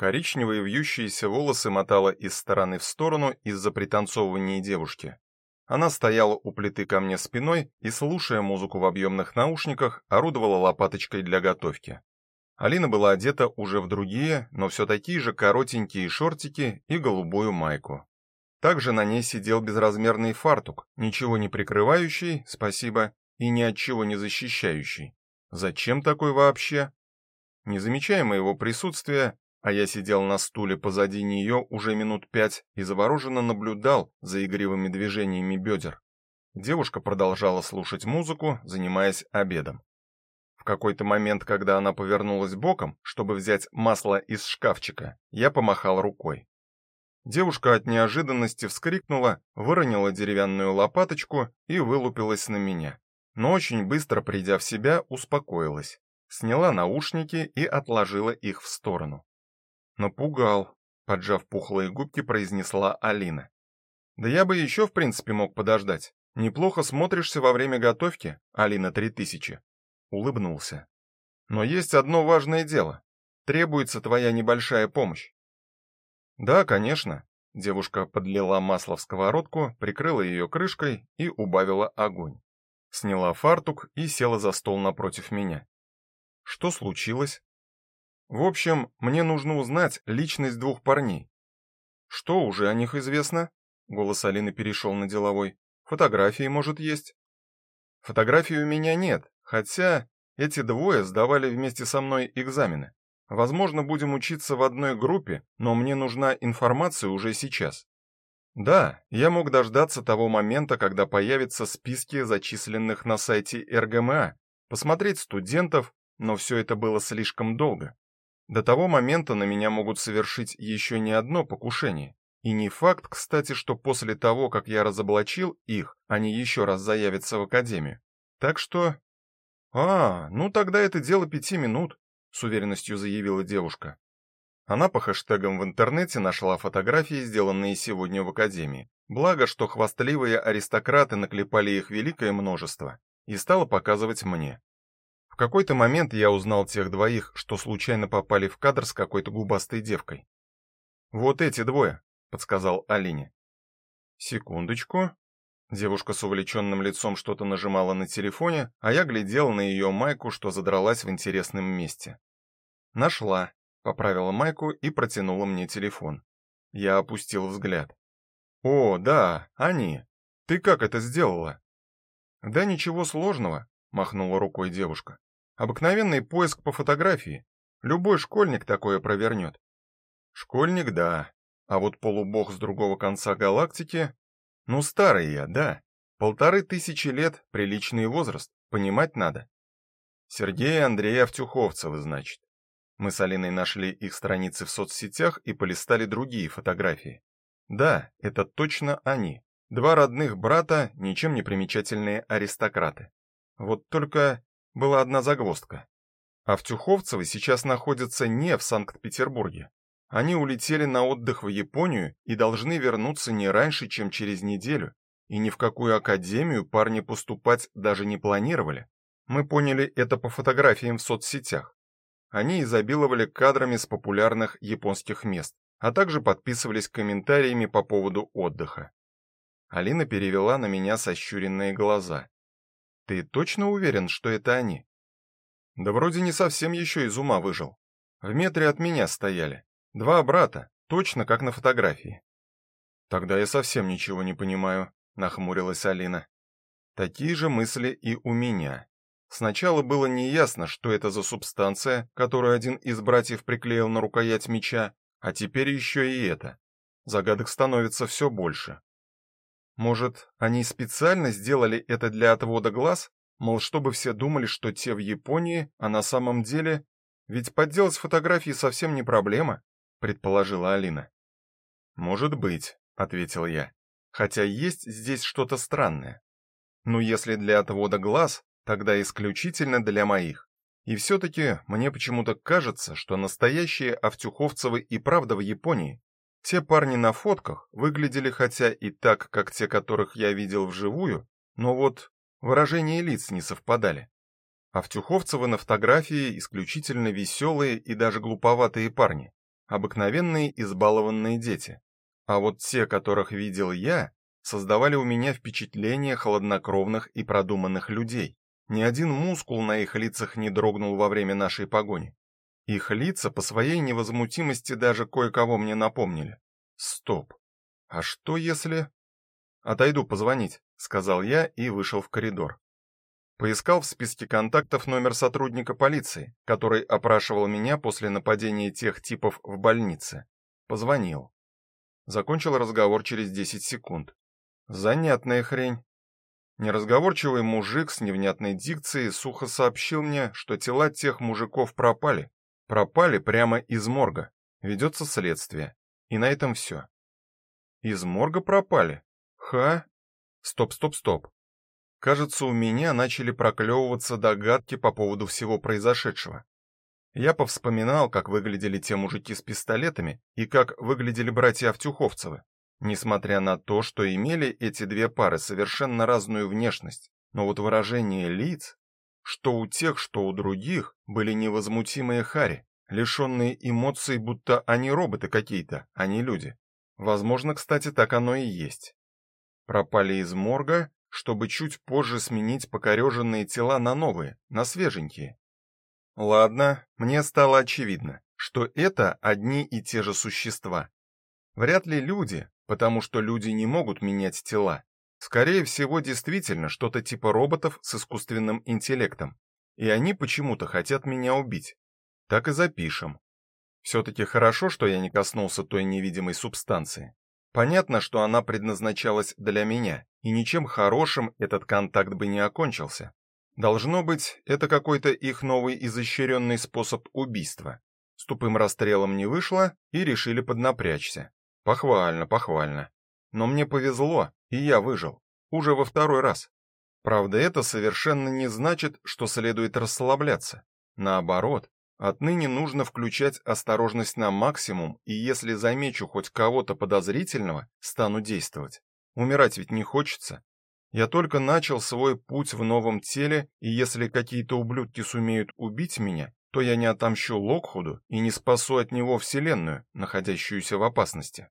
Коричневые вьющиеся волосы мотала из стороны в сторону из-за пританцовывания девушки. Она стояла у плиты ко мне спиной и, слушая музыку в объемных наушниках, орудовала лопаточкой для готовки. Алина была одета уже в другие, но все такие же коротенькие шортики и голубую майку. Также на ней сидел безразмерный фартук, ничего не прикрывающий, спасибо, и ни от чего не защищающий. Зачем такой вообще? Не замечая моего присутствия, а я сидел на стуле позади нее уже минут пять и завороженно наблюдал за игривыми движениями бедер. Девушка продолжала слушать музыку, занимаясь обедом. В какой-то момент, когда она повернулась боком, чтобы взять масло из шкафчика, я помахал рукой. Девушка от неожиданности вскрикнула, выронила деревянную лопаточку и вылупилась на меня. Но очень быстро придя в себя, успокоилась. Сняла наушники и отложила их в сторону. Напугал, поджав пухлые губки, произнесла Алина. Да я бы еще, в принципе, мог подождать. Неплохо смотришься во время готовки, Алина 3000. Улыбнулся. Но есть одно важное дело. Требуется твоя небольшая помощь. Да, конечно. Девушка подлила масло в сковородку, прикрыла ее крышкой и убавила огонь. Сняла фартук и села за стол напротив меня. Что случилось? В общем, мне нужно узнать личность двух парней. Что уже о них известно? Голос Алины перешел на деловой. Фотографии, может, есть? Фотографий у меня нет, хотя эти двое сдавали вместе со мной экзамены. Возможно, будем учиться в одной группе, но мне нужна информация уже сейчас. Да, я мог дождаться того момента, когда появятся списки зачисленных на сайте РГМА, посмотреть студентов, но все это было слишком долго. До того момента на меня могут совершить еще не одно покушение. И не факт, кстати, что после того, как я разоблачил их, они еще раз заявятся в академию. Так что А, ну тогда это дело пяти минут, с уверенностью заявила девушка. Она по хэштегам в интернете нашла фотографии, сделанные сегодня в академии. Благо, что хвастливые аристократы наклепали их великое множество, и стала показывать мне какой-то момент я узнал тех двоих, что случайно попали в кадр с какой-то губастой девкой. Вот эти двое, подсказал Алине. Секундочку. Девушка с увлеченным лицом что-то нажимала на телефоне, а я глядел на ее майку, что задралась в интересном месте. Нашла, поправила майку и протянула мне телефон. Я опустил взгляд. О, да, они. Ты как это сделала? Да ничего сложного, махнула рукой девушка. Обыкновенный поиск по фотографии. Любой школьник такое провернет. Школьник, да. А вот полубог с другого конца галактики, ну старый я, да. Полторы тысячи лет приличный возраст, понимать надо. Сергей и Автюховцевы, значит. Мы с Алиной нашли их страницы в соцсетях и полистали другие фотографии. Да, это точно они. Два родных брата, ничем не примечательные аристократы. Вот только была одна загвоздка. Автюховцевы сейчас находятся не в Санкт-Петербурге. Они улетели на отдых в Японию и должны вернуться не раньше, чем через неделю, и ни в какую академию парни поступать даже не планировали. Мы поняли это по фотографиям в соцсетях. Они изобиловали кадрами с популярных японских мест, а также подписывались комментариями по поводу отдыха. Алина перевела на меня сощуренные глаза. Ты точно уверен, что это они? Да вроде не совсем еще из ума выжил. В метре от меня стояли два брата, точно как на фотографии. Тогда я совсем ничего не понимаю, нахмурилась Алина. Такие же мысли и у меня. Сначала было неясно, что это за субстанция, которую один из братьев приклеил на рукоять меча, а теперь еще и это. Загадок становится все больше. Может, они специально сделали это для отвода глаз, мол, чтобы все думали, что те в Японии, а на самом деле ведь подделать фотографии совсем не проблема, предположила Алина. Может быть, ответил я. Хотя есть здесь что-то странное. Ну, если для отвода глаз, тогда исключительно для моих. И все таки мне почему-то кажется, что настоящие Автюховцевы и правда в Японии. Те парни на фотках выглядели хотя и так, как те, которых я видел вживую, но вот выражения лиц не совпадали. А Втюховцевы на фотографии исключительно веселые и даже глуповатые парни. обыкновенные избалованные дети. А вот те, которых видел я, создавали у меня впечатление хладнокровных и продуманных людей. Ни один мускул на их лицах не дрогнул во время нашей погони. Их лица по своей невозмутимости даже кое-кого мне напомнили. Стоп. А что если Отойду позвонить, сказал я и вышел в коридор. Поискал в списке контактов номер сотрудника полиции, который опрашивал меня после нападения тех типов в больнице. Позвонил. Закончил разговор через 10 секунд. Занятная хрень. Неразговорчивый мужик с невнятной дикцией сухо сообщил мне, что тела тех мужиков пропали. Пропали прямо из морга. Ведется следствие. И на этом все. Из морга пропали? Ха? Стоп, стоп, стоп. Кажется, у меня начали проклевываться догадки по поводу всего произошедшего. Я повспоминал, как выглядели те мужики с пистолетами и как выглядели братья Автюховцевы. Несмотря на то, что имели эти две пары совершенно разную внешность, но вот выражение лиц, что у тех, что у других, были невозмутимые хари, лишенные эмоций, будто они роботы какие-то, а не люди. Возможно, кстати, так оно и есть пропали из морга, чтобы чуть позже сменить покореженные тела на новые, на свеженькие. Ладно, мне стало очевидно, что это одни и те же существа. Вряд ли люди, потому что люди не могут менять тела. Скорее всего, действительно что-то типа роботов с искусственным интеллектом. И они почему-то хотят меня убить. Так и запишем. все таки хорошо, что я не коснулся той невидимой субстанции. Понятно, что она предназначалась для меня, и ничем хорошим этот контакт бы не окончился. Должно быть, это какой-то их новый изощренный способ убийства. С тупым расстрелом не вышло, и решили поднапрячься. Похвально, похвально. Но мне повезло, и я выжил. Уже во второй раз. Правда, это совершенно не значит, что следует расслабляться. Наоборот, Отныне нужно включать осторожность на максимум, и если замечу хоть кого-то подозрительного, стану действовать. Умирать ведь не хочется. Я только начал свой путь в новом теле, и если какие-то ублюдки сумеют убить меня, то я не отомщу Локхуду и не спасу от него вселенную, находящуюся в опасности.